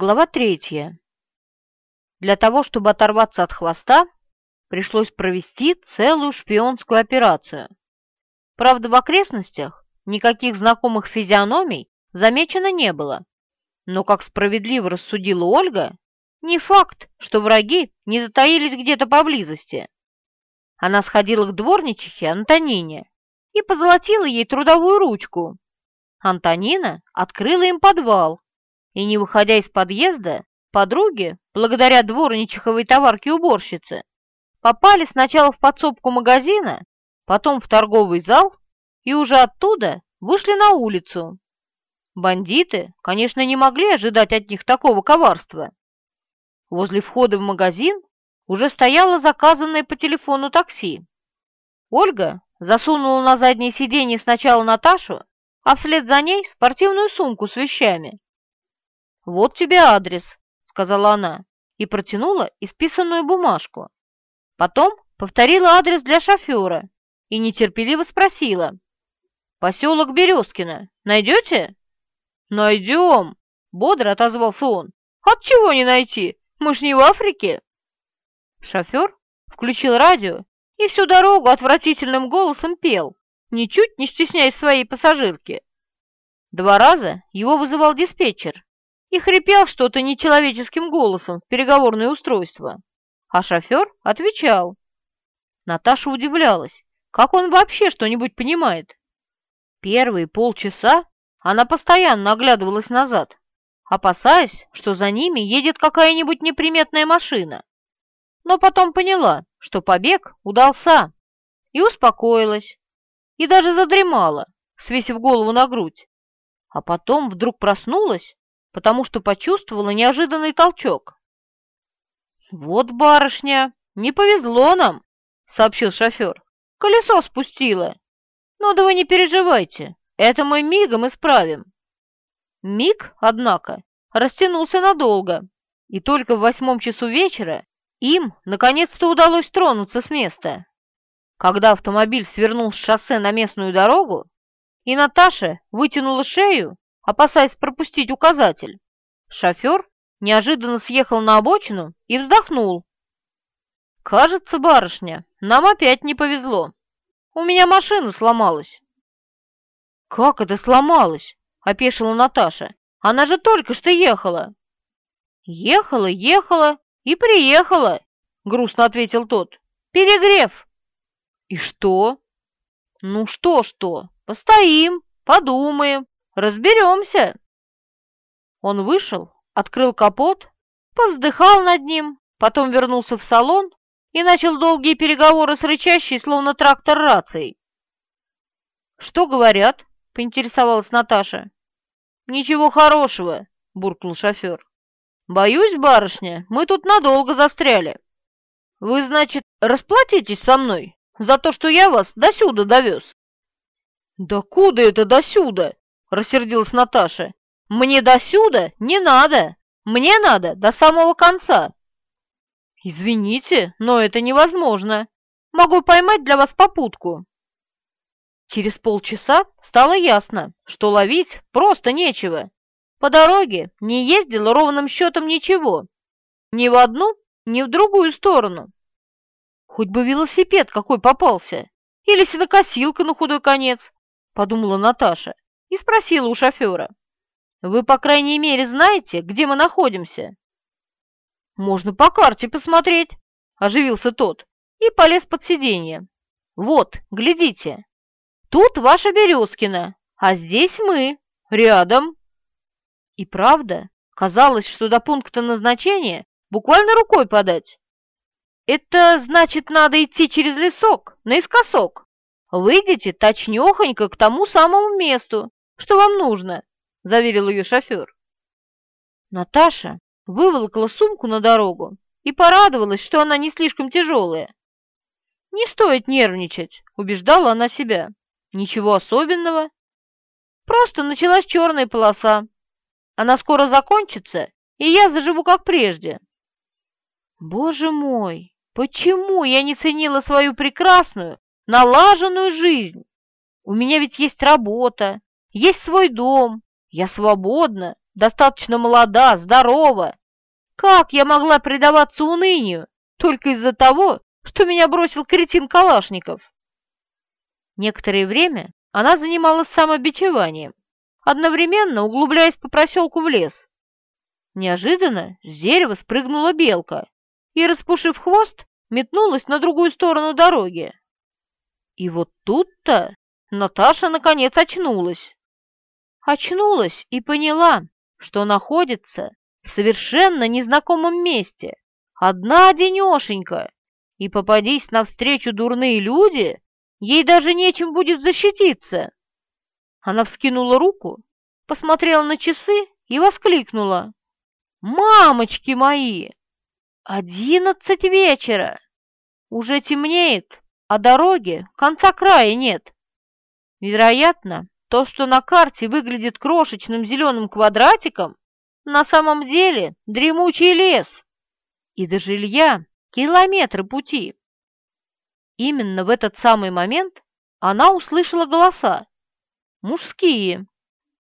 Глава третья. Для того, чтобы оторваться от хвоста, пришлось провести целую шпионскую операцию. Правда, в окрестностях никаких знакомых физиономий замечено не было, но, как справедливо рассудила Ольга, не факт, что враги не затаились где-то поблизости. Она сходила к дворничихе Антонине и позолотила ей трудовую ручку. Антонина открыла им подвал, и, не выходя из подъезда, подруги, благодаря дворничиховой товарке-уборщице, попали сначала в подсобку магазина, потом в торговый зал и уже оттуда вышли на улицу. Бандиты, конечно, не могли ожидать от них такого коварства. Возле входа в магазин уже стояло заказанное по телефону такси. Ольга засунула на заднее сиденье сначала Наташу, а вслед за ней спортивную сумку с вещами. «Вот тебе адрес», — сказала она, и протянула исписанную бумажку. Потом повторила адрес для шофера и нетерпеливо спросила. «Поселок Березкино. Найдете?» «Найдем!» — бодро отозвался он. «От чего не найти? Мы ж не в Африке!» Шофер включил радио и всю дорогу отвратительным голосом пел, ничуть не стесняясь своей пассажирки. Два раза его вызывал диспетчер и хрипел что-то нечеловеческим голосом в переговорное устройство, а шофер отвечал. Наташа удивлялась, как он вообще что-нибудь понимает. Первые полчаса она постоянно оглядывалась назад, опасаясь, что за ними едет какая-нибудь неприметная машина. Но потом поняла, что побег удался, и успокоилась, и даже задремала, свесив голову на грудь. А потом вдруг проснулась, потому что почувствовала неожиданный толчок. «Вот барышня, не повезло нам», — сообщил шофер. «Колесо спустило. Ну да вы не переживайте, это мы мигом исправим». Миг, однако, растянулся надолго, и только в восьмом часу вечера им наконец-то удалось тронуться с места. Когда автомобиль свернул с шоссе на местную дорогу, и Наташа вытянула шею, опасаясь пропустить указатель, шофер неожиданно съехал на обочину и вздохнул. «Кажется, барышня, нам опять не повезло. У меня машина сломалась». «Как это сломалась?» — опешила Наташа. «Она же только что ехала». «Ехала, ехала и приехала», — грустно ответил тот. «Перегрев». «И что?» «Ну что-что, постоим, подумаем, разберемся». Он вышел, открыл капот, повздыхал над ним, потом вернулся в салон и начал долгие переговоры с рычащей, словно трактор рацией. «Что говорят?» — поинтересовалась Наташа. «Ничего хорошего», — буркнул шофер. «Боюсь, барышня, мы тут надолго застряли. Вы, значит, расплатитесь со мной?» за то, что я вас досюда довез». «Да куда это досюда?» — рассердилась Наташа. «Мне досюда не надо. Мне надо до самого конца». «Извините, но это невозможно. Могу поймать для вас попутку». Через полчаса стало ясно, что ловить просто нечего. По дороге не ездило ровным счетом ничего. Ни в одну, ни в другую сторону. Хоть бы велосипед какой попался, или сенокосилка на худой конец, подумала Наташа и спросила у шофера. Вы, по крайней мере, знаете, где мы находимся? Можно по карте посмотреть, оживился тот и полез под сиденье. Вот, глядите, тут ваша Березкина, а здесь мы, рядом. И правда, казалось, что до пункта назначения буквально рукой подать. Это значит, надо идти через лесок, наискосок. Выйдете точнёхонько к тому самому месту, что вам нужно, — заверил ее шофер. Наташа выволокла сумку на дорогу и порадовалась, что она не слишком тяжелая. «Не стоит нервничать», — убеждала она себя. «Ничего особенного. Просто началась черная полоса. Она скоро закончится, и я заживу как прежде». «Боже мой!» Почему я не ценила свою прекрасную, налаженную жизнь? У меня ведь есть работа, есть свой дом, я свободна, достаточно молода, здорова. Как я могла предаваться унынию только из-за того, что меня бросил кретин Калашников? Некоторое время она занималась самобичеванием, одновременно углубляясь по проселку в лес. Неожиданно с дерева спрыгнула белка и, распушив хвост, метнулась на другую сторону дороги. И вот тут-то Наташа наконец очнулась. Очнулась и поняла, что находится в совершенно незнакомом месте, одна денешенька, и попадись навстречу дурные люди, ей даже нечем будет защититься. Она вскинула руку, посмотрела на часы и воскликнула. «Мамочки мои! Одиннадцать вечера! Уже темнеет, а дороги конца края нет. Вероятно, то, что на карте выглядит крошечным зеленым квадратиком, на самом деле дремучий лес, и до жилья километры пути. Именно в этот самый момент она услышала голоса. Мужские.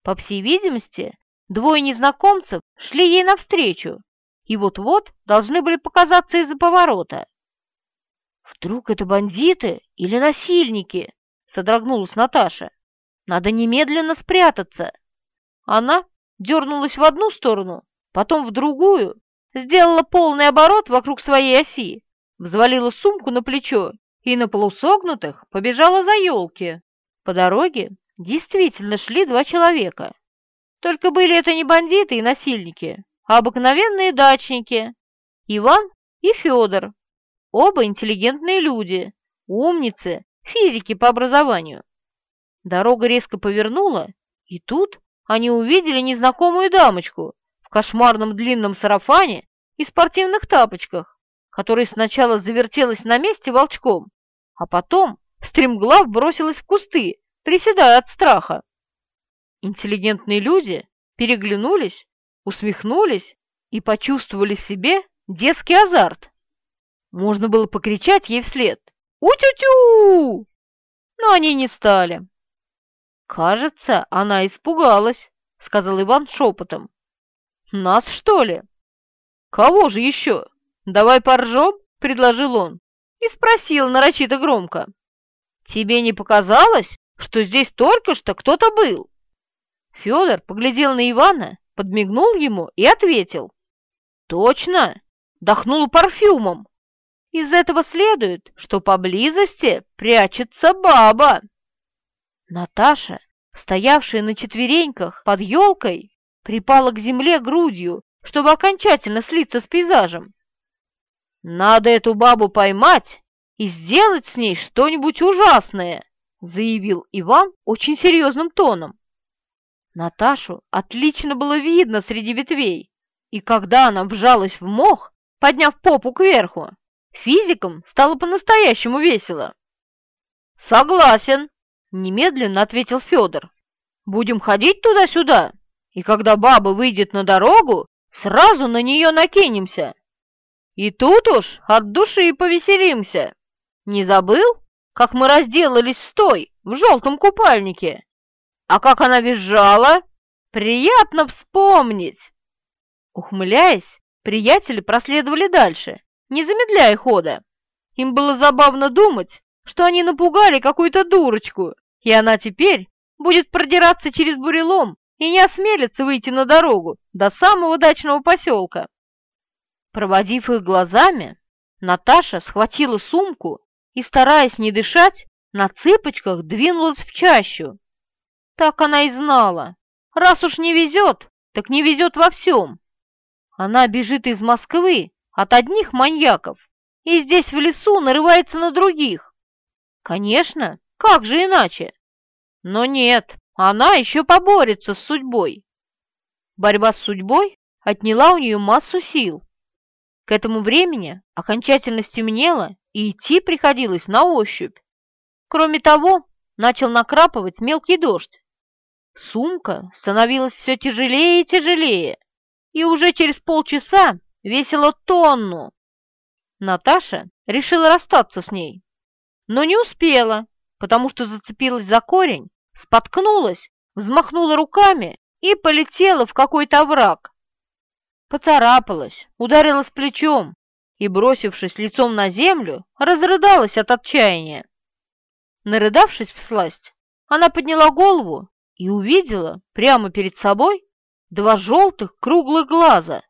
По всей видимости, двое незнакомцев шли ей навстречу и вот-вот должны были показаться из-за поворота. «Вдруг это бандиты или насильники?» — содрогнулась Наташа. «Надо немедленно спрятаться». Она дернулась в одну сторону, потом в другую, сделала полный оборот вокруг своей оси, взвалила сумку на плечо и на полусогнутых побежала за елки. По дороге действительно шли два человека. Только были это не бандиты и насильники, а обыкновенные дачники. Иван и Федор. Оба интеллигентные люди, умницы, физики по образованию. Дорога резко повернула, и тут они увидели незнакомую дамочку в кошмарном длинном сарафане и спортивных тапочках, которая сначала завертелась на месте волчком, а потом стремглав бросилась в кусты, приседая от страха. Интеллигентные люди переглянулись, усмехнулись и почувствовали в себе детский азарт. Можно было покричать ей вслед «У-тю-тю!», но они не стали. «Кажется, она испугалась», — сказал Иван шепотом. «Нас, что ли?» «Кого же еще? Давай поржем?» — предложил он и спросил нарочито громко. «Тебе не показалось, что здесь только что кто-то был?» Федор поглядел на Ивана, подмигнул ему и ответил. «Точно! Дохнул парфюмом. Из этого следует, что поблизости прячется баба». Наташа, стоявшая на четвереньках под елкой, припала к земле грудью, чтобы окончательно слиться с пейзажем. «Надо эту бабу поймать и сделать с ней что-нибудь ужасное», заявил Иван очень серьезным тоном. Наташу отлично было видно среди ветвей, и когда она вжалась в мох, подняв попу кверху, физикам стало по-настоящему весело. «Согласен», — немедленно ответил Федор. «Будем ходить туда-сюда, и когда баба выйдет на дорогу, сразу на нее накинемся. И тут уж от души повеселимся. Не забыл, как мы разделались с той в желтом купальнике?» А как она визжала? Приятно вспомнить!» Ухмыляясь, приятели проследовали дальше, не замедляя хода. Им было забавно думать, что они напугали какую-то дурочку, и она теперь будет продираться через бурелом и не осмелится выйти на дорогу до самого дачного поселка. Проводив их глазами, Наташа схватила сумку и, стараясь не дышать, на цыпочках двинулась в чащу. Так она и знала. Раз уж не везет, так не везет во всем. Она бежит из Москвы от одних маньяков и здесь в лесу нарывается на других. Конечно, как же иначе? Но нет, она еще поборется с судьбой. Борьба с судьбой отняла у нее массу сил. К этому времени окончательно стемнело, и идти приходилось на ощупь. Кроме того, начал накрапывать мелкий дождь. Сумка становилась все тяжелее и тяжелее, и уже через полчаса весила тонну. Наташа решила расстаться с ней, но не успела, потому что зацепилась за корень, споткнулась, взмахнула руками и полетела в какой-то овраг. Поцарапалась, ударилась плечом и, бросившись лицом на землю, разрыдалась от отчаяния. Нарыдавшись в сласть, она подняла голову и увидела прямо перед собой два желтых круглых глаза.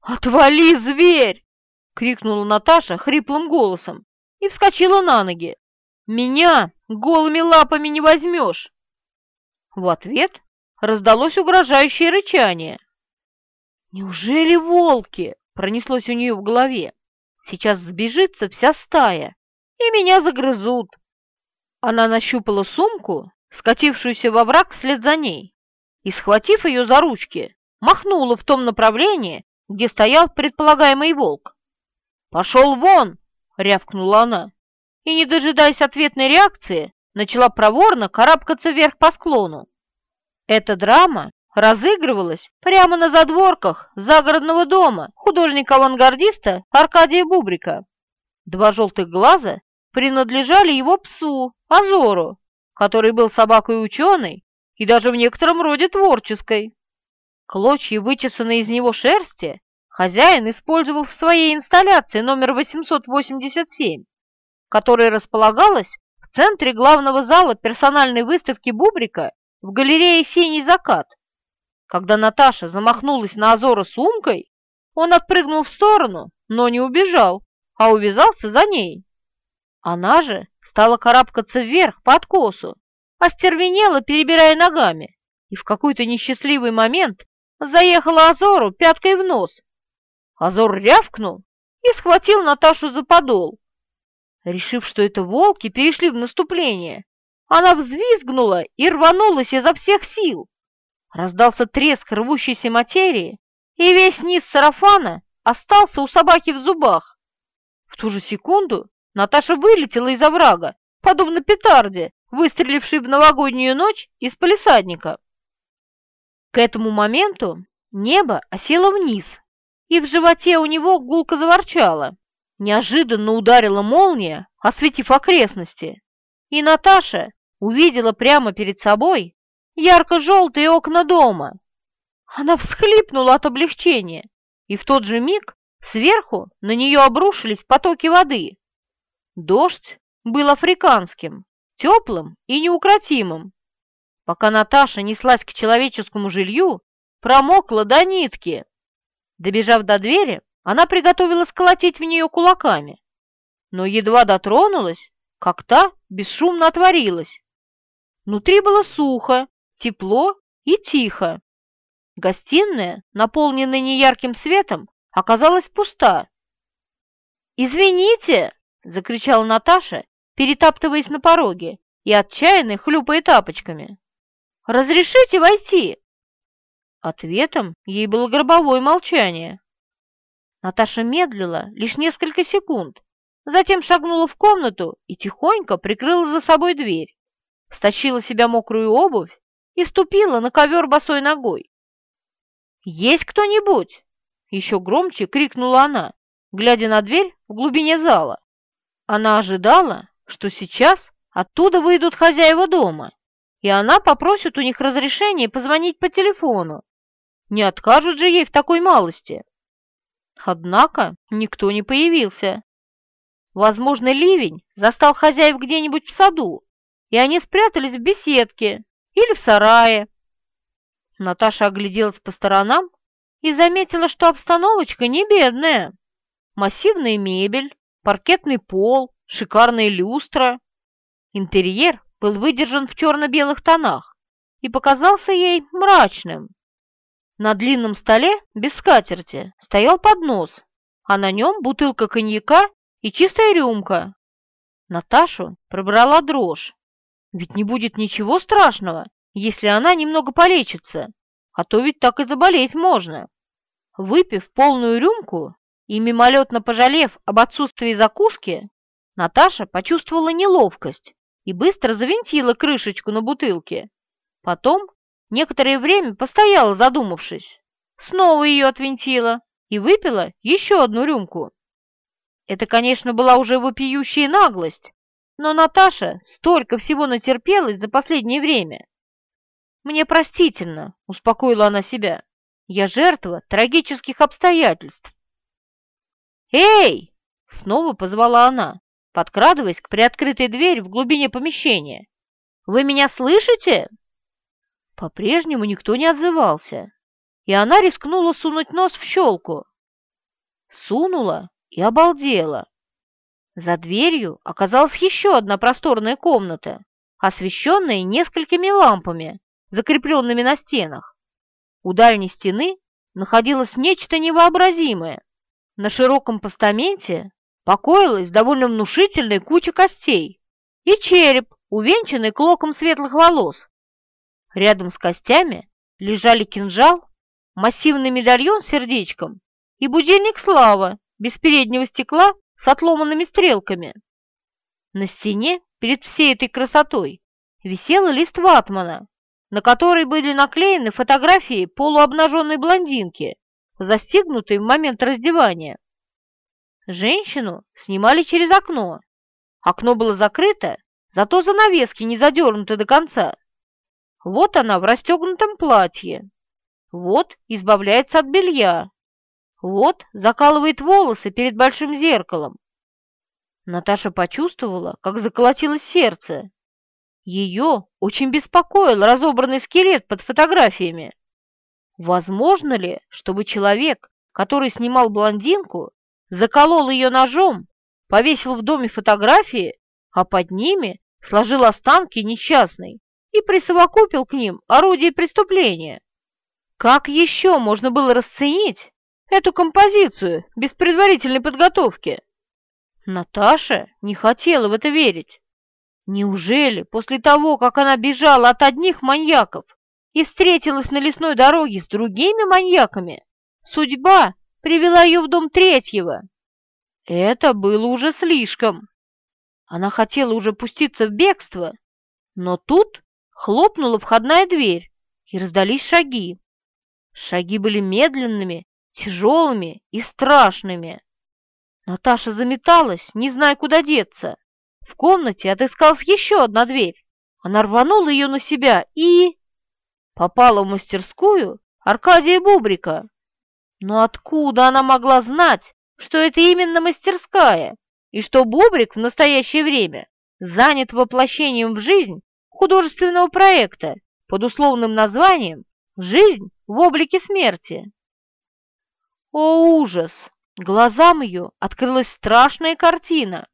«Отвали, зверь!» — крикнула Наташа хриплым голосом и вскочила на ноги. «Меня голыми лапами не возьмешь!» В ответ раздалось угрожающее рычание. «Неужели волки?» — пронеслось у нее в голове. «Сейчас сбежится вся стая, и меня загрызут!» Она нащупала сумку, скатившуюся во враг вслед за ней, и, схватив ее за ручки, махнула в том направлении, где стоял предполагаемый волк. «Пошел вон!» — рявкнула она, и, не дожидаясь ответной реакции, начала проворно карабкаться вверх по склону. Эта драма разыгрывалась прямо на задворках загородного дома художника-авангардиста Аркадия Бубрика. Два желтых глаза принадлежали его псу, Азору, который был собакой ученой и даже в некотором роде творческой. Клочья, вычесанные из него шерсти, хозяин использовал в своей инсталляции номер 887, которая располагалась в центре главного зала персональной выставки Бубрика в галерее «Синий закат». Когда Наташа замахнулась на Азора сумкой, он отпрыгнул в сторону, но не убежал, а увязался за ней. Она же стала карабкаться вверх по откосу, остервенела, перебирая ногами, и в какой-то несчастливый момент заехала Азору пяткой в нос. Азор рявкнул и схватил Наташу за подол. Решив, что это волки перешли в наступление, она взвизгнула и рванулась изо всех сил. Раздался треск рвущейся материи, и весь низ сарафана остался у собаки в зубах. В ту же секунду Наташа вылетела из оврага, подобно петарде, выстрелившей в новогоднюю ночь из палисадника. К этому моменту небо осело вниз, и в животе у него гулко заворчало. Неожиданно ударила молния, осветив окрестности, и Наташа увидела прямо перед собой ярко-желтые окна дома. Она всхлипнула от облегчения, и в тот же миг сверху на нее обрушились потоки воды. Дождь был африканским, теплым и неукротимым. Пока Наташа неслась к человеческому жилью, промокла до нитки. Добежав до двери, она приготовилась колотить в нее кулаками, но едва дотронулась, как та бесшумно отворилась. Внутри было сухо, тепло и тихо. Гостиная, наполненная неярким светом, оказалась пуста. «Извините!» — закричала Наташа, перетаптываясь на пороге и отчаянно хлюпая тапочками. «Разрешите войти?» Ответом ей было гробовое молчание. Наташа медлила лишь несколько секунд, затем шагнула в комнату и тихонько прикрыла за собой дверь, стащила себя мокрую обувь и ступила на ковер босой ногой. «Есть кто-нибудь?» — еще громче крикнула она, глядя на дверь в глубине зала. Она ожидала, что сейчас оттуда выйдут хозяева дома, и она попросит у них разрешения позвонить по телефону. Не откажут же ей в такой малости. Однако никто не появился. Возможно, ливень застал хозяев где-нибудь в саду, и они спрятались в беседке или в сарае. Наташа огляделась по сторонам и заметила, что обстановочка не бедная. Массивная мебель, паркетный пол, шикарная люстра. Интерьер был выдержан в черно-белых тонах и показался ей мрачным. На длинном столе без скатерти стоял поднос, а на нем бутылка коньяка и чистая рюмка. Наташу пробрала дрожь. Ведь не будет ничего страшного, если она немного полечится, а то ведь так и заболеть можно. Выпив полную рюмку и мимолетно пожалев об отсутствии закуски, Наташа почувствовала неловкость и быстро завинтила крышечку на бутылке. Потом некоторое время постояла, задумавшись, снова ее отвинтила и выпила еще одну рюмку. Это, конечно, была уже вопиющая наглость, но Наташа столько всего натерпелась за последнее время. мне простительно», — успокоила она себя. «Я жертва трагических обстоятельств». «Эй!» — снова позвала она, подкрадываясь к приоткрытой двери в глубине помещения. «Вы меня слышите?» По-прежнему никто не отзывался, и она рискнула сунуть нос в щелку. Сунула и обалдела. За дверью оказалась еще одна просторная комната, освещенная несколькими лампами, закрепленными на стенах. У дальней стены находилось нечто невообразимое. На широком постаменте покоилась довольно внушительная куча костей и череп, увенчанный клоком светлых волос. Рядом с костями лежали кинжал, массивный медальон с сердечком и будильник «Слава» без переднего стекла с отломанными стрелками. На стене перед всей этой красотой висел лист ватмана, на который были наклеены фотографии полуобнаженной блондинки, застигнутой в момент раздевания. Женщину снимали через окно. Окно было закрыто, зато занавески не задернуты до конца. Вот она в расстегнутом платье. Вот избавляется от белья. Вот закалывает волосы перед большим зеркалом. Наташа почувствовала, как заколотилось сердце. Ее очень беспокоил разобранный скелет под фотографиями. Возможно ли, чтобы человек, который снимал блондинку, заколол ее ножом, повесил в доме фотографии, а под ними сложил останки несчастной и присовокупил к ним орудие преступления? Как еще можно было расценить эту композицию без предварительной подготовки? Наташа не хотела в это верить. Неужели после того, как она бежала от одних маньяков и встретилась на лесной дороге с другими маньяками, судьба привела ее в дом третьего? Это было уже слишком. Она хотела уже пуститься в бегство, но тут хлопнула входная дверь, и раздались шаги. Шаги были медленными, тяжелыми и страшными. Наташа заметалась, не зная, куда деться. В комнате отыскалась еще одна дверь. Она рванула ее на себя и... Попала в мастерскую Аркадия Бубрика. Но откуда она могла знать, что это именно мастерская, и что Бубрик в настоящее время занят воплощением в жизнь художественного проекта под условным названием «Жизнь в облике смерти»? О, ужас! Глазам ее открылась страшная картина.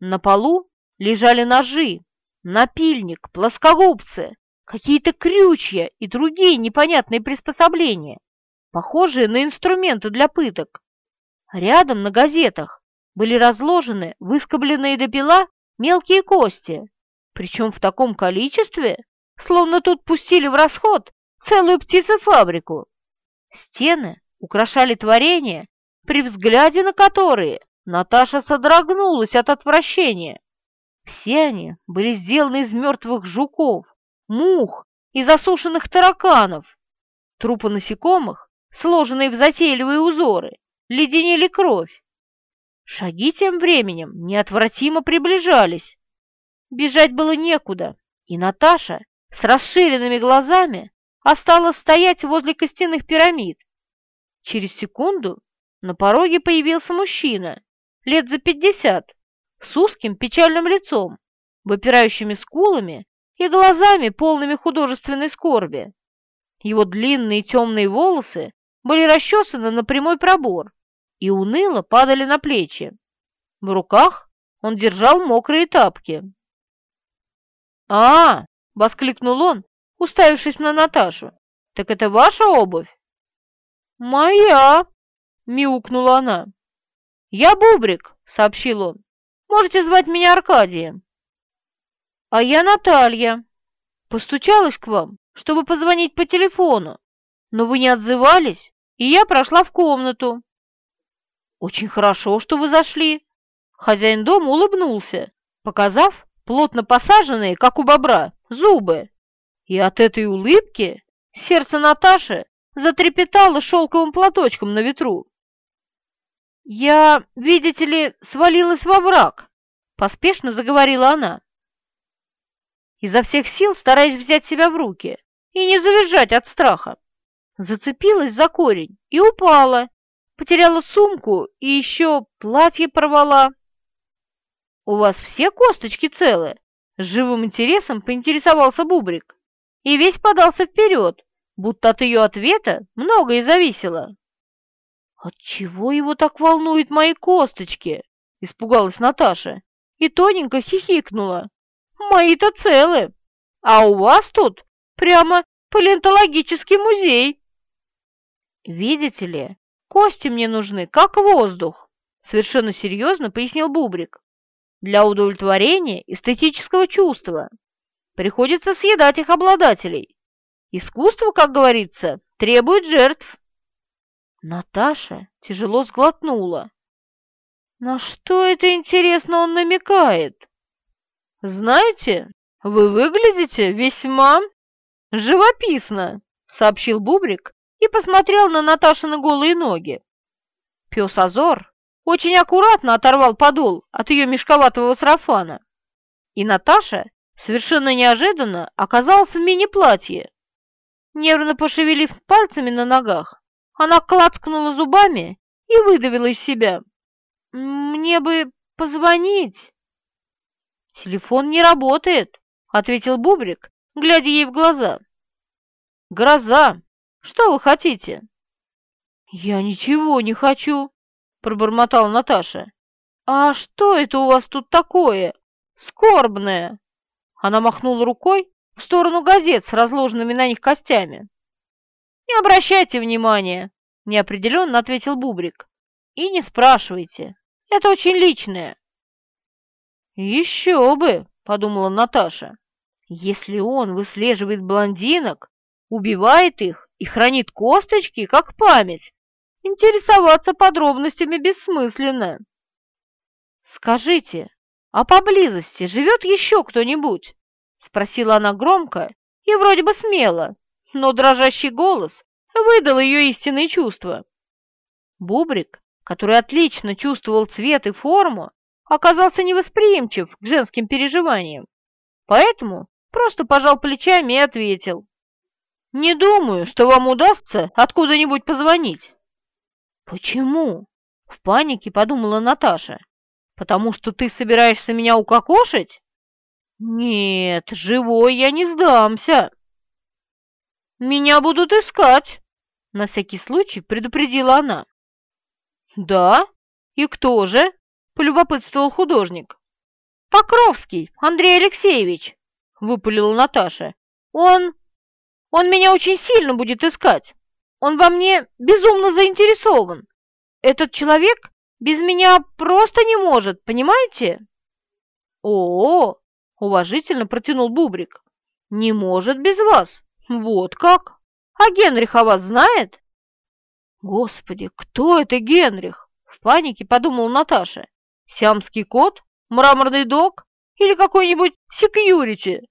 На полу лежали ножи, напильник, плоскогубцы, какие-то крючья и другие непонятные приспособления, похожие на инструменты для пыток. Рядом на газетах были разложены выскобленные до пила мелкие кости, причем в таком количестве, словно тут пустили в расход целую птицефабрику. Стены украшали творения, при взгляде на которые Наташа содрогнулась от отвращения. Все они были сделаны из мертвых жуков, мух и засушенных тараканов. Трупы насекомых, сложенные в затейливые узоры, леденели кровь. Шаги тем временем неотвратимо приближались. Бежать было некуда, и Наташа с расширенными глазами осталась стоять возле костяных пирамид, Через секунду на пороге появился мужчина, лет за пятьдесят, с узким печальным лицом, выпирающими скулами и глазами, полными художественной скорби. Его длинные темные волосы были расчесаны на прямой пробор и уныло падали на плечи. В руках он держал мокрые тапки. «А!» — воскликнул он, уставившись на Наташу. «Так это ваша обувь?» «Моя!» — мяукнула она. «Я Бубрик», — сообщил он. «Можете звать меня Аркадием». «А я Наталья. Постучалась к вам, чтобы позвонить по телефону, но вы не отзывались, и я прошла в комнату». «Очень хорошо, что вы зашли». Хозяин дома улыбнулся, показав плотно посаженные, как у бобра, зубы. И от этой улыбки сердце Наташи затрепетала шелковым платочком на ветру. «Я, видите ли, свалилась во враг», — поспешно заговорила она. Изо всех сил стараясь взять себя в руки и не завизжать от страха. Зацепилась за корень и упала, потеряла сумку и еще платье порвала. «У вас все косточки целы?» С живым интересом поинтересовался Бубрик и весь подался вперед, будто от ее ответа многое зависело. «Отчего его так волнуют мои косточки?» — испугалась Наташа и тоненько хихикнула. «Мои-то целы, а у вас тут прямо палеонтологический музей!» «Видите ли, кости мне нужны, как воздух», — совершенно серьезно пояснил Бубрик. «Для удовлетворения эстетического чувства приходится съедать их обладателей. Искусство, как говорится, требует жертв». Наташа тяжело сглотнула. На что это, интересно, он намекает? Знаете, вы выглядите весьма живописно, сообщил Бубрик и посмотрел на Наташины голые ноги. Пес Азор очень аккуратно оторвал подол от ее мешковатого сарафана, и Наташа совершенно неожиданно оказалась в мини-платье. Нервно пошевелив пальцами на ногах, она клацкнула зубами и выдавила из себя. «Мне бы позвонить». «Телефон не работает», — ответил Бубрик, глядя ей в глаза. «Гроза! Что вы хотите?» «Я ничего не хочу», — пробормотала Наташа. «А что это у вас тут такое? Скорбное?» Она махнула рукой в сторону газет с разложенными на них костями. «Не обращайте внимания», — неопределенно ответил Бубрик. «И не спрашивайте. Это очень личное». «Еще бы», — подумала Наташа. «Если он выслеживает блондинок, убивает их и хранит косточки, как память, интересоваться подробностями бессмысленно». «Скажите, а поблизости живет еще кто-нибудь?» — спросила она громко и вроде бы смело, но дрожащий голос выдал ее истинные чувства. Бубрик, который отлично чувствовал цвет и форму, оказался невосприимчив к женским переживаниям, поэтому просто пожал плечами и ответил. «Не думаю, что вам удастся откуда-нибудь позвонить». «Почему?» — в панике подумала Наташа. «Потому что ты собираешься меня укокошить?» «Нет, живой я не сдамся». «Меня будут искать!» — на всякий случай предупредила она. «Да? И кто же?» — полюбопытствовал художник. «Покровский Андрей Алексеевич!» — выпалила Наташа. «Он... он меня очень сильно будет искать. Он во мне безумно заинтересован. Этот человек без меня просто не может, понимаете?» «О-о-о!» — уважительно протянул Бубрик. «Не может без вас!» «Вот как? А Генрих о вас знает?» «Господи, кто это Генрих?» — в панике подумала Наташа. «Сиамский кот? Мраморный дог? Или какой-нибудь секьюрити?»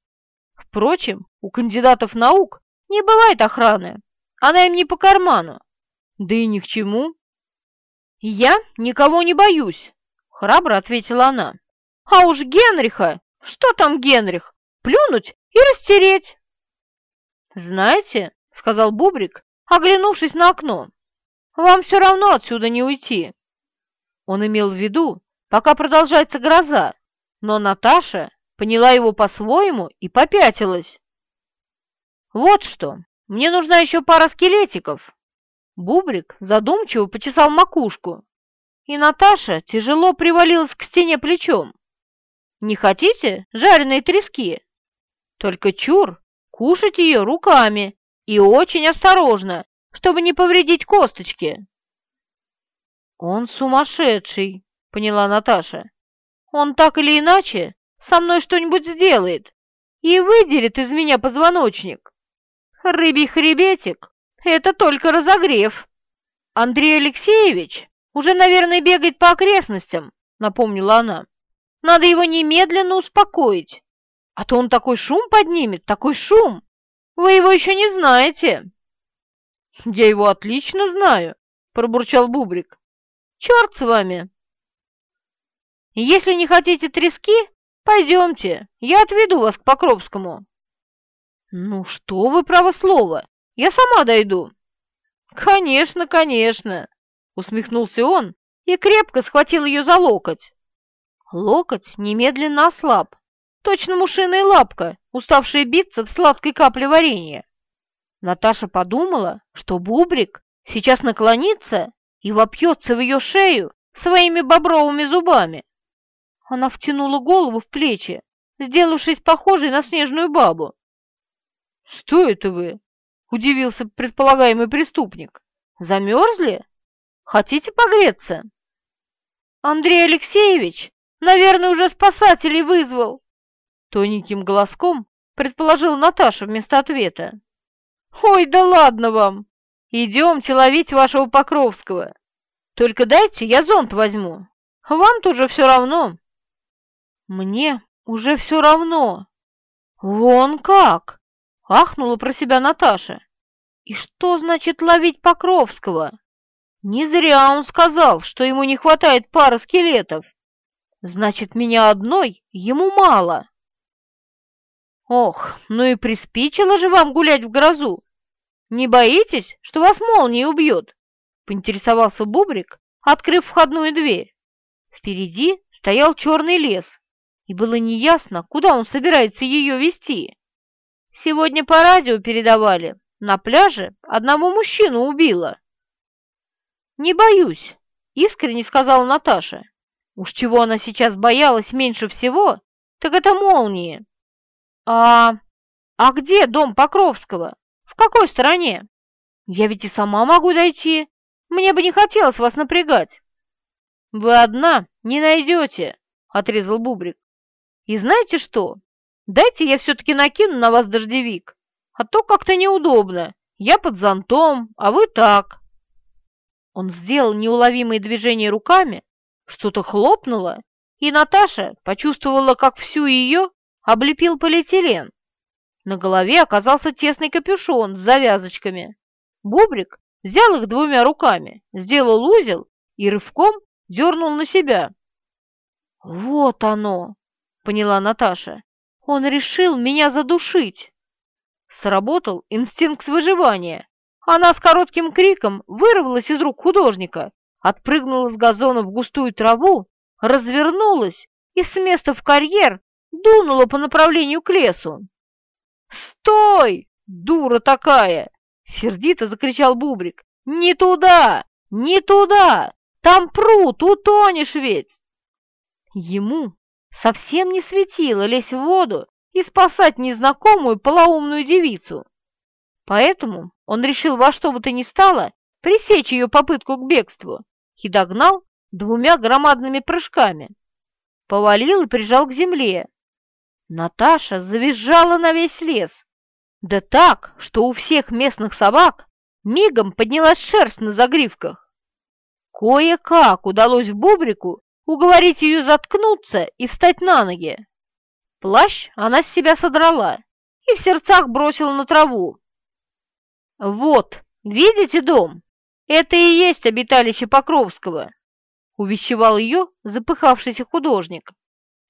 Впрочем, у кандидатов наук не бывает охраны, она им не по карману, да и ни к чему. «Я никого не боюсь», — храбро ответила она. «А уж Генриха, что там Генрих, плюнуть и растереть». «Знаете», — сказал Бубрик, оглянувшись на окно, — «вам все равно отсюда не уйти». Он имел в виду, пока продолжается гроза, но Наташа поняла его по-своему и попятилась. «Вот что, мне нужна еще пара скелетиков». Бубрик задумчиво почесал макушку, и Наташа тяжело привалилась к стене плечом. «Не хотите жареные трески? Только чур, кушать ее руками и очень осторожно, чтобы не повредить косточки. «Он сумасшедший», — поняла Наташа. «Он так или иначе со мной что-нибудь сделает и выдерет из меня позвоночник. Рыбий хребетик — это только разогрев. Андрей Алексеевич уже, наверное, бегает по окрестностям», — напомнила она. «Надо его немедленно успокоить. А то он такой шум поднимет, такой шум! Вы его еще не знаете!» «Я его отлично знаю», — пробурчал Бубрик. «Черт с вами!» «Если не хотите трески, пойдемте, я отведу вас к Покровскому». «Ну что вы, право слово, я сама дойду». «Конечно, конечно!» — усмехнулся он и крепко схватил ее за локоть. Локоть немедленно ослаб, точно мушиная лапка, уставшая биться в сладкой капле варенья. Наташа подумала, что бубрик сейчас наклонится и вопьется в ее шею своими бобровыми зубами. Она втянула голову в плечи, сделавшись похожей на снежную бабу. «Что это вы?» — удивился предполагаемый преступник. «Замерзли? Хотите погреться?» «Андрей Алексеевич, наверное, уже спасателей вызвал!» Тоненьким голоском предположил Наташа вместо ответа. «Ой, да ладно вам! Идемте ловить вашего Покровского. Только дайте, я зонт возьму. Вам тоже все равно». «Мне уже все равно». «Вон как!» — ахнула про себя Наташа. «И что значит ловить Покровского?» «Не зря он сказал, что ему не хватает пары скелетов. Значит, меня одной ему мало». «Ох, ну и приспичило же вам гулять в грозу! Не боитесь, что вас молнией убьет?» — поинтересовался Бубрик, открыв входную дверь. Впереди стоял черный лес, и было неясно, куда он собирается ее вести. Сегодня по радио передавали, на пляже одного мужчину убило. «Не боюсь», — искренне сказала Наташа. Уж чего она сейчас боялась меньше всего, так это молнии. «А... а где дом Покровского? В какой стороне? Я ведь и сама могу дойти. Мне бы не хотелось вас напрягать». «Вы одна не найдете», — отрезал Бубрик. И знаете что? Дайте я все-таки накину на вас дождевик, а то как-то неудобно. Я под зонтом, а вы так. Он сделал неуловимые движения руками, что-то хлопнуло, и Наташа почувствовала, как всю ее облепил полиэтилен. На голове оказался тесный капюшон с завязочками. Бубрик взял их двумя руками, сделал узел и рывком дернул на себя. Вот оно! поняла Наташа. Он решил меня задушить. Сработал инстинкт выживания. Она с коротким криком вырвалась из рук художника, отпрыгнула с газона в густую траву, развернулась и с места в карьер дунула по направлению к лесу. «Стой, дура такая!» — сердито закричал Бубрик. «Не туда! Не туда! Там пруд, утонешь ведь!» Ему совсем не светило лезть в воду и спасать незнакомую полоумную девицу. Поэтому он решил во что бы то ни стало пресечь ее попытку к бегству и догнал двумя громадными прыжками. Повалил и прижал к земле. Наташа завизжала на весь лес, да так, что у всех местных собак мигом поднялась шерсть на загривках. Кое-как удалось Бубрику уговорить ее заткнуться и встать на ноги. Плащ она с себя содрала и в сердцах бросила на траву. «Вот, видите дом? Это и есть обиталище Покровского», — увещевал ее запыхавшийся художник.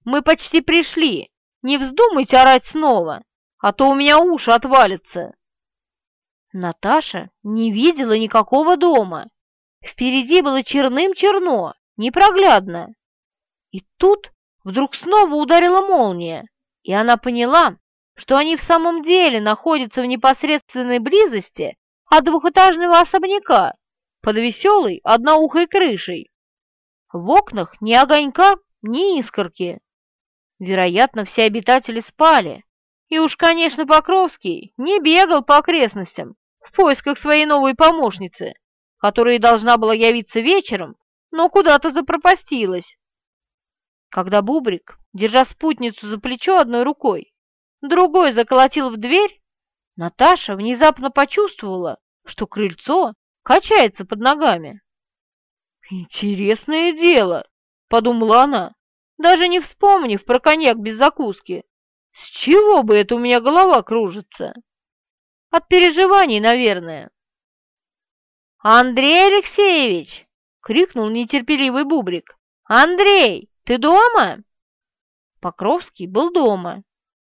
«Мы почти пришли, не вздумайте орать снова, а то у меня уши отвалятся». Наташа не видела никакого дома. Впереди было черным-черно, непроглядно. И тут вдруг снова ударила молния, и она поняла, что они в самом деле находятся в непосредственной близости от двухэтажного особняка под веселой одноухой крышей. В окнах ни огонька, ни искорки. Вероятно, все обитатели спали, и уж, конечно, Покровский не бегал по окрестностям в поисках своей новой помощницы, которая должна была явиться вечером но куда-то запропастилась. Когда Бубрик, держа спутницу за плечо одной рукой, другой заколотил в дверь, Наташа внезапно почувствовала, что крыльцо качается под ногами. «Интересное дело», — подумала она, даже не вспомнив про коньяк без закуски. «С чего бы это у меня голова кружится?» «От переживаний, наверное». «Андрей Алексеевич!» Крикнул нетерпеливый Бубрик. «Андрей, ты дома?» Покровский был дома.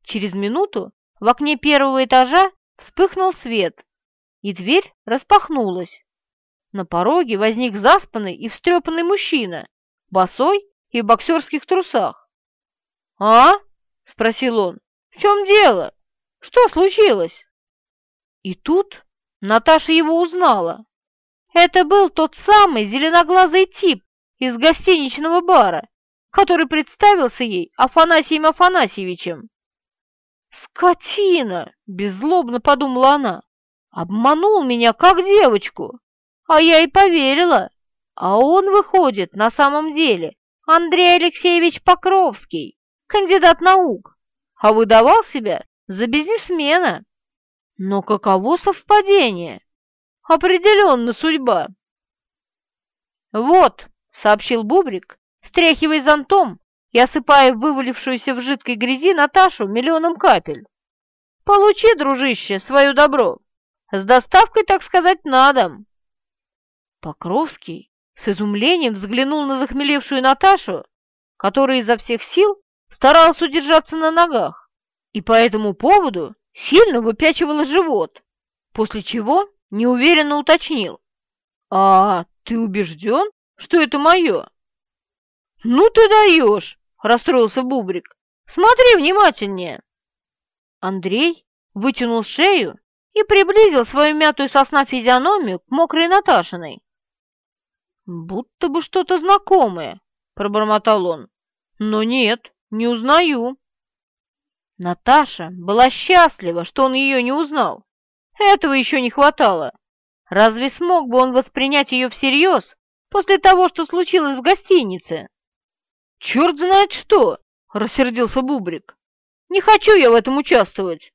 Через минуту в окне первого этажа вспыхнул свет, и дверь распахнулась. На пороге возник заспанный и встрепанный мужчина, босой и в боксерских трусах. «А?» — спросил он. «В чем дело? Что случилось?» И тут Наташа его узнала. Это был тот самый зеленоглазый тип из гостиничного бара, который представился ей Афанасием Афанасьевичем. «Скотина!» — беззлобно подумала она. «Обманул меня, как девочку, а я и поверила. А он, выходит, на самом деле Андрей Алексеевич Покровский, кандидат наук, а выдавал себя за бизнесмена. Но каково совпадение? Определенно судьба. «Вот», — сообщил Бубрик, стряхивая зонтом и осыпая вывалившуюся в жидкой грязи Наташу миллионом капель. «Получи, дружище, свое добро. С доставкой, так сказать, на дом». Покровский с изумлением взглянул на захмелевшую Наташу, которая изо всех сил старалась удержаться на ногах и по этому поводу сильно выпячивала живот, после чего неуверенно уточнил. «А ты убежден, что это мое?» «Ну ты даешь!» — расстроился Бубрик. «Смотри внимательнее!» Андрей вытянул шею и приблизил свою мятую сосна физиономию к мокрой Наташиной. «Будто бы что-то знакомое», — пробормотал он. «Но нет, не узнаю». Наташа была счастлива, что он ее не узнал. Этого еще не хватало. Разве смог бы он воспринять ее всерьез после того, что случилось в гостинице? «Черт знает что!» — рассердился Бубрик. «Не хочу я в этом участвовать!»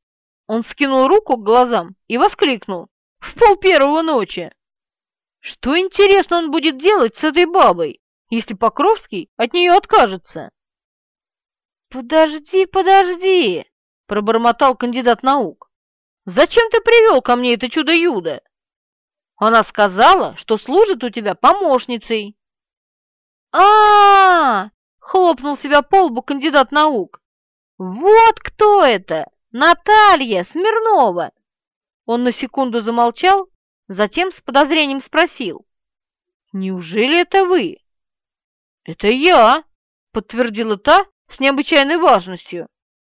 Он скинул руку к глазам и воскликнул. «В пол первого ночи!» Что, интересно, он будет делать с этой бабой, если Покровский от нее откажется? «Подожди, подожди!» — пробормотал кандидат наук. «Зачем ты привел ко мне это чудо-юдо?» Она сказала, что служит у тебя помощницей. а, -а, -а хлопнул себя по лбу кандидат наук. «Вот кто это! Наталья Смирнова!» Он на секунду замолчал Затем с подозрением спросил. «Неужели это вы?» «Это я», — подтвердила та с необычайной важностью.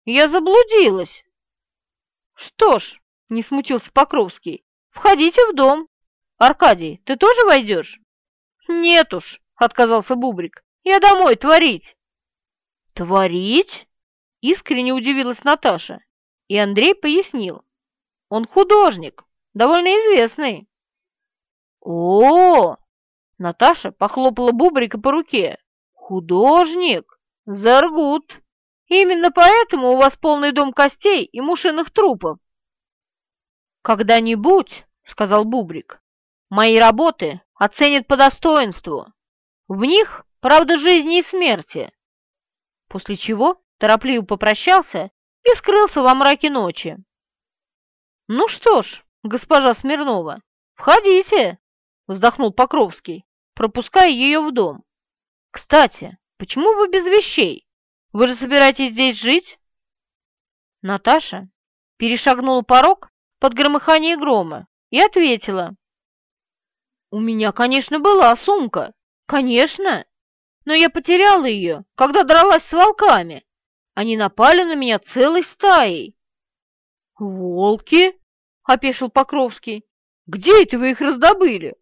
«Я заблудилась». «Что ж», — не смутился Покровский, — «входите в дом. Аркадий, ты тоже войдешь?» «Нет уж», — отказался Бубрик, — «я домой творить». «Творить?» — искренне удивилась Наташа, и Андрей пояснил. «Он художник, довольно известный. О, -о, -о Наташа похлопала Бубрика по руке. Художник, Заргут. Именно поэтому у вас полный дом костей и мушиных трупов. Когда-нибудь, сказал Бубрик, мои работы оценят по достоинству. В них правда жизни и смерти. После чего торопливо попрощался и скрылся во мраке ночи. Ну что ж, госпожа Смирнова, входите, вздохнул Покровский, пропуская ее в дом. Кстати, почему вы без вещей? Вы же собираетесь здесь жить? Наташа перешагнула порог под громыхание грома и ответила. «У меня, конечно, была сумка, конечно, но я потеряла ее, когда дралась с волками. Они напали на меня целой стаей». «Волки?» — опешил Покровский. «Где это вы их раздобыли?»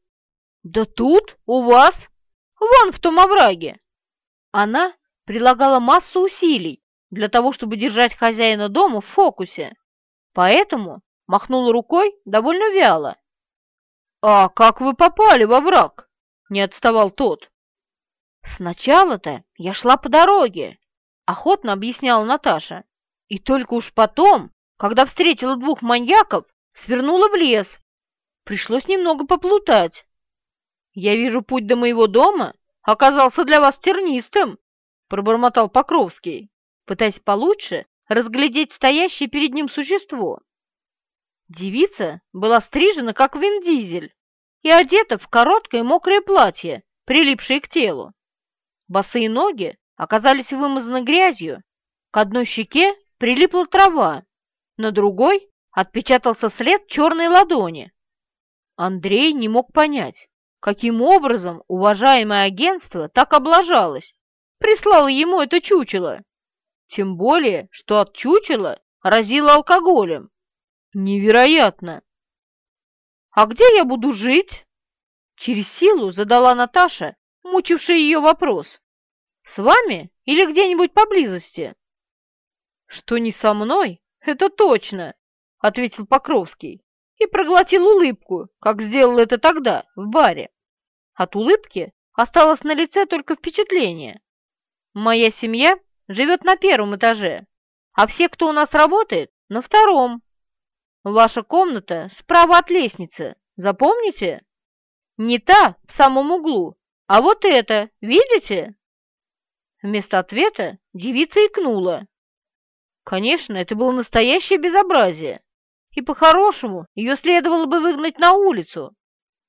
«Да тут, у вас, вон в том овраге!» Она прилагала массу усилий для того, чтобы держать хозяина дома в фокусе, поэтому махнула рукой довольно вяло. «А как вы попали во враг?» — не отставал тот. «Сначала-то я шла по дороге», — охотно объясняла Наташа, «и только уж потом, когда встретила двух маньяков, свернула в лес. Пришлось немного поплутать. Я вижу, путь до моего дома оказался для вас тернистым, пробормотал Покровский, пытаясь получше разглядеть стоящее перед ним существо. Девица была стрижена, как Вин Дизель, и одета в короткое мокрое платье, прилипшее к телу. Босые ноги оказались вымазаны грязью, к одной щеке прилипла трава, на другой отпечатался след черной ладони. Андрей не мог понять, каким образом уважаемое агентство так облажалось, прислало ему это чучело. Тем более, что от чучела разило алкоголем. Невероятно! «А где я буду жить?» Через силу задала Наташа, мучившая ее вопрос. «С вами или где-нибудь поблизости?» «Что не со мной, это точно», — ответил Покровский и проглотил улыбку, как сделал это тогда, в баре. От улыбки осталось на лице только впечатление. «Моя семья живет на первом этаже, а все, кто у нас работает, на втором. Ваша комната справа от лестницы, запомните? Не та в самом углу, а вот эта, видите?» Вместо ответа девица икнула. Конечно, это было настоящее безобразие, и по-хорошему ее следовало бы выгнать на улицу.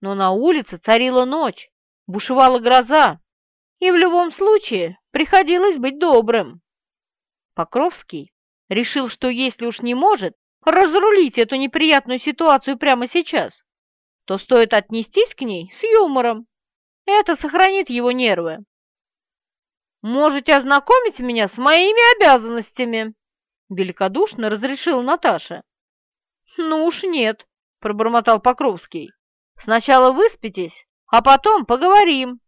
Но на улице царила ночь, бушевала гроза, и в любом случае приходилось быть добрым. Покровский решил, что если уж не может разрулить эту неприятную ситуацию прямо сейчас, то стоит отнестись к ней с юмором. Это сохранит его нервы. «Можете ознакомить меня с моими обязанностями», — великодушно разрешил Наташа. «Ну уж нет», — пробормотал Покровский. «Сначала выспитесь, а потом поговорим».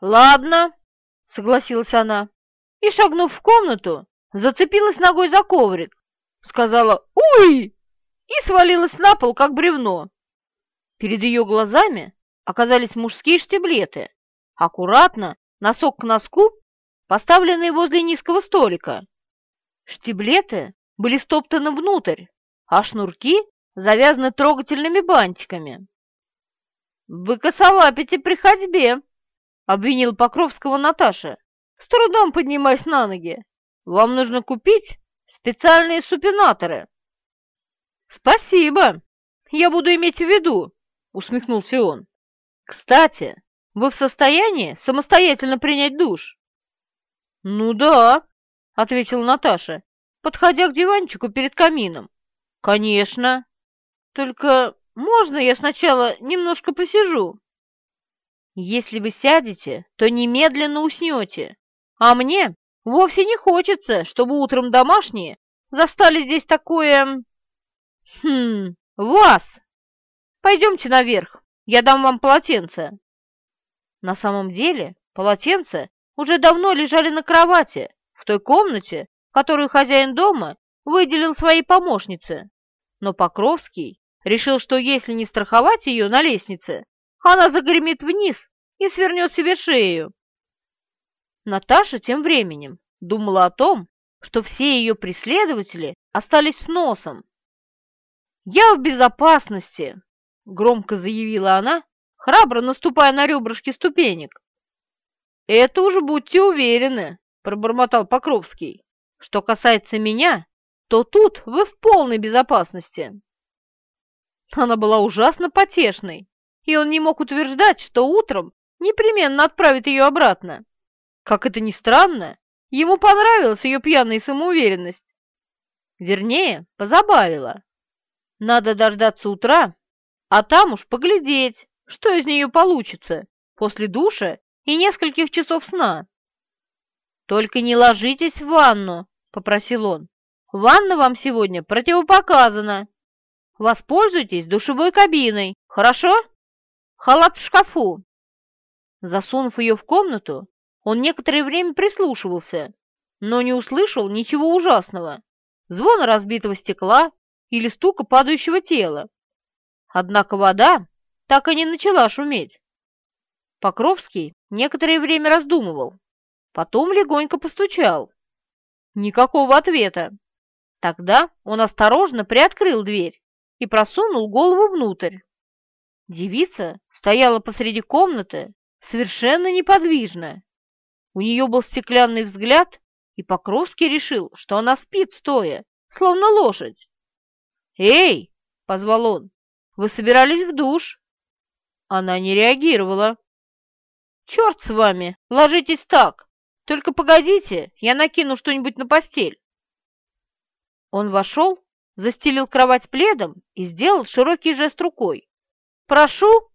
«Ладно», — согласилась она, и, шагнув в комнату, зацепилась ногой за коврик, сказала «Уй!» и свалилась на пол, как бревно. Перед ее глазами оказались мужские штиблеты, аккуратно, носок к носку, поставленные возле низкого столика. Штиблеты были стоптаны внутрь, а шнурки завязаны трогательными бантиками. «Вы косолапите при ходьбе!» — обвинил Покровского Наташа, с трудом поднимаясь на ноги. «Вам нужно купить специальные супинаторы». «Спасибо! Я буду иметь в виду!» — усмехнулся он. «Кстати, вы в состоянии самостоятельно принять душ?» «Ну да», — ответила Наташа, подходя к диванчику перед камином. «Конечно. Только можно я сначала немножко посижу?» «Если вы сядете, то немедленно уснете, а мне вовсе не хочется, чтобы утром домашние застали здесь такое... Хм, вас! Пойдемте наверх, я дам вам полотенце». На самом деле полотенца уже давно лежали на кровати, в той комнате, которую хозяин дома выделил своей помощнице. Но Покровский решил, что если не страховать ее на лестнице, она загремит вниз и свернет себе шею. Наташа тем временем думала о том, что все ее преследователи остались с носом. «Я в безопасности!» — громко заявила она, храбро наступая на ребрышки ступенек. «Это уже будьте уверены», — пробормотал Покровский. «Что касается меня, то тут вы в полной безопасности». Она была ужасно потешной, и он не мог утверждать, что утром непременно отправит ее обратно. Как это ни странно, ему понравилась ее пьяная самоуверенность. Вернее, позабавила. Надо дождаться утра, а там уж поглядеть, что из нее получится после душа и нескольких часов сна. «Только не ложитесь в ванну», — попросил он. «Ванна вам сегодня противопоказана. Воспользуйтесь душевой кабиной, хорошо? Халат в шкафу». Засунув ее в комнату, он некоторое время прислушивался, но не услышал ничего ужасного, звона разбитого стекла или стука падающего тела. Однако вода так и не начала шуметь. Покровский некоторое время раздумывал, потом легонько постучал. Никакого ответа. Тогда он осторожно приоткрыл дверь и просунул голову внутрь. Девица стояла посреди комнаты, совершенно неподвижная. У нее был стеклянный взгляд, и Покровский решил, что она спит стоя, словно лошадь. «Эй!» — позвал он. «Вы собирались в душ?» Она не реагировала. «Черт с вами! Ложитесь так! Только погодите, я накину что-нибудь на постель!» Он вошел, застелил кровать пледом и сделал широкий жест рукой. «Прошу!»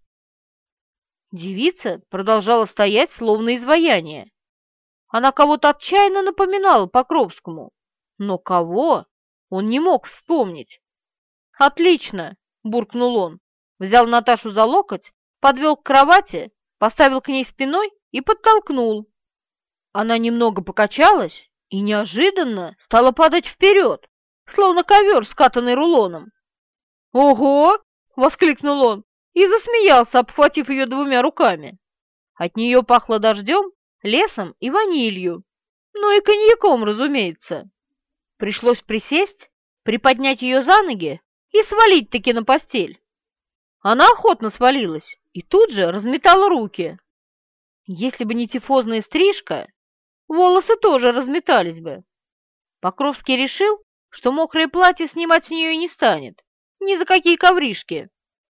Девица продолжала стоять, словно изваяние. Она кого-то отчаянно напоминала Покровскому, но кого он не мог вспомнить. «Отлично!» — буркнул он, взял Наташу за локоть, подвел к кровати, поставил к ней спиной и подтолкнул. Она немного покачалась и неожиданно стала падать вперед, словно ковер, скатанный рулоном. «Ого!» — воскликнул он и засмеялся, обхватив ее двумя руками. От нее пахло дождем, лесом и ванилью, ну и коньяком, разумеется. Пришлось присесть, приподнять ее за ноги и свалить-таки на постель. Она охотно свалилась и тут же разметала руки. Если бы не тифозная стрижка, волосы тоже разметались бы. Покровский решил, что мокрое платье снимать с нее не станет, ни за какие ковришки.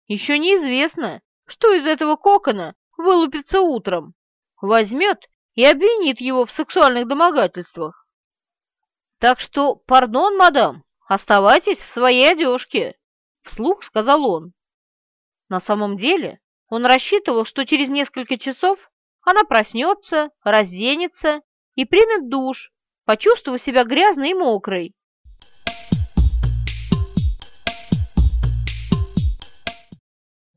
Еще неизвестно, что из этого кокона вылупится утром, возьмет и обвинит его в сексуальных домогательствах. Так что, пардон, мадам, оставайтесь в своей одежке, вслух сказал он. На самом деле он рассчитывал, что через несколько часов она проснется, разденется и примет душ, почувствовав себя грязной и мокрой.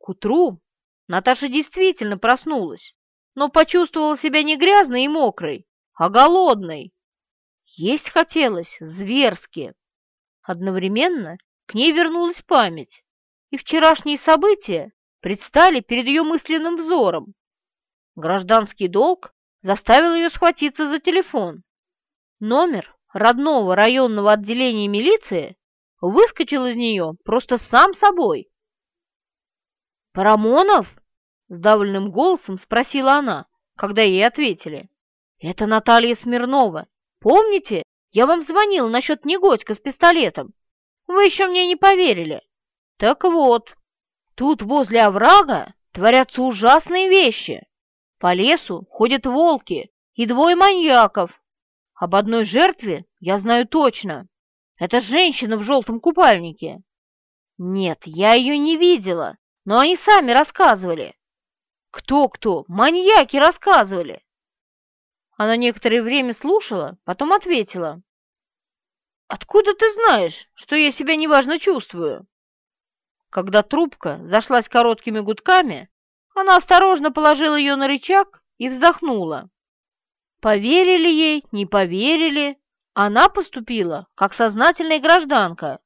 К утру Наташа действительно проснулась, но почувствовала себя не грязной и мокрой, а голодной. Есть хотелось зверски. Одновременно к ней вернулась память, и вчерашние события предстали перед ее мысленным взором. Гражданский долг заставил ее схватиться за телефон. Номер родного районного отделения милиции выскочил из нее просто сам собой. «Парамонов?» — сдавленным голосом спросила она, когда ей ответили. «Это Наталья Смирнова. Помните, я вам звонил насчет Негодька с пистолетом? Вы еще мне не поверили. Так вот, тут возле оврага творятся ужасные вещи. По лесу ходят волки и двое маньяков. Об одной жертве я знаю точно. Это женщина в желтом купальнике. Нет, я ее не видела, но они сами рассказывали. Кто-кто? Маньяки рассказывали. Она некоторое время слушала, потом ответила. «Откуда ты знаешь, что я себя неважно чувствую?» Когда трубка зашлась короткими гудками, она осторожно положила ее на рычаг и вздохнула. Поверили ей, не поверили, она поступила как сознательная гражданка.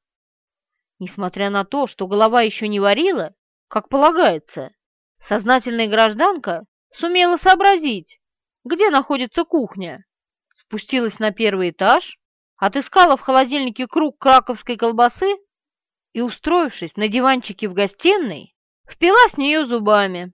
Несмотря на то, что голова еще не варила, как полагается, сознательная гражданка сумела сообразить, где находится кухня, спустилась на первый этаж, отыскала в холодильнике круг краковской колбасы и, устроившись на диванчике в гостиной, впила с нее зубами.